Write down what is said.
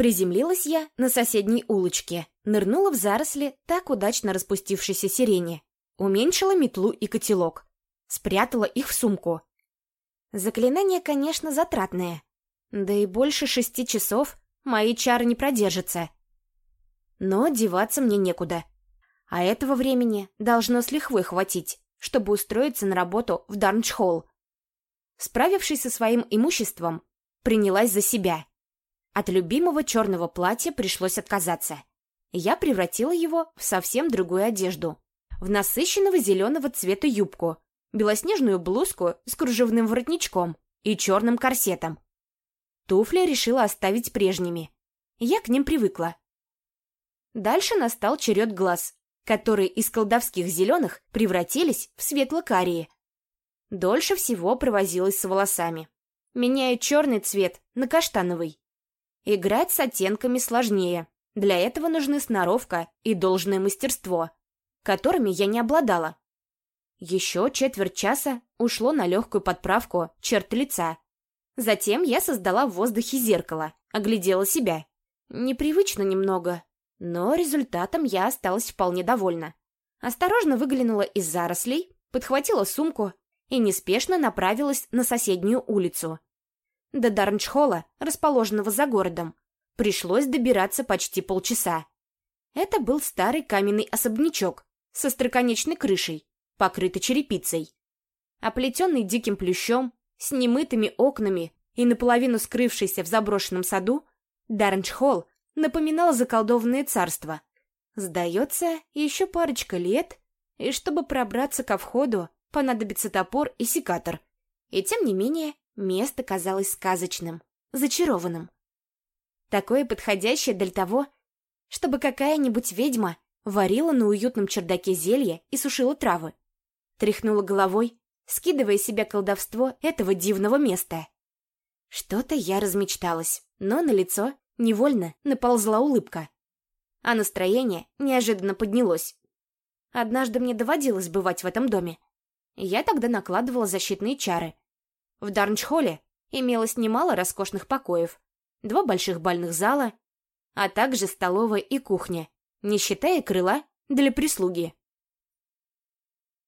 Приземлилась я на соседней улочке, нырнула в заросли так удачно распустившейся сирени, уменьшила метлу и котелок, спрятала их в сумку. Заклинание, конечно, затратное, да и больше шести часов мои чары не продержатся. Но деваться мне некуда. А этого времени должно с лихвой хватить, чтобы устроиться на работу в Дарнчхолл. Справившись со своим имуществом, принялась за себя. От любимого черного платья пришлось отказаться. Я превратила его в совсем другую одежду. В насыщенного зеленого цвета юбку, белоснежную блузку с кружевным воротничком и черным корсетом. Туфли решила оставить прежними. Я к ним привыкла. Дальше настал черед глаз, которые из колдовских зеленых превратились в светло-карие. Дольше всего провозилась с волосами, меняя черный цвет на каштановый. Играть с оттенками сложнее. Для этого нужны сноровка и должное мастерство, которыми я не обладала. Еще четверть часа ушло на легкую подправку черт лица. Затем я создала в воздухе зеркало, оглядела себя. Непривычно немного, но результатом я осталась вполне довольна. Осторожно выглянула из зарослей, подхватила сумку и неспешно направилась на соседнюю улицу. До Дарнчхола, расположенного за городом, пришлось добираться почти полчаса. Это был старый каменный особнячок со строконечной крышей, покрытый черепицей. Оплетенный диким плющом, с немытыми окнами и наполовину скрывшийся в заброшенном саду, Дарнчхолл напоминал заколдованное царство. Сдается, еще парочка лет, и чтобы пробраться ко входу, понадобится топор и секатор. И тем не менее, место казалось сказочным, зачарованным. Такое подходящее для того, чтобы какая-нибудь ведьма варила на уютном чердаке зелья и сушила травы тряхнула головой, скидывая себя колдовство этого дивного места. Что-то я размечталась, но на лицо невольно наползла улыбка. А настроение неожиданно поднялось. Однажды мне доводилось бывать в этом доме. Я тогда накладывала защитные чары. В Дарнчхолле имелось немало роскошных покоев, два больших бальных зала, а также столовая и кухня, не считая крыла для прислуги.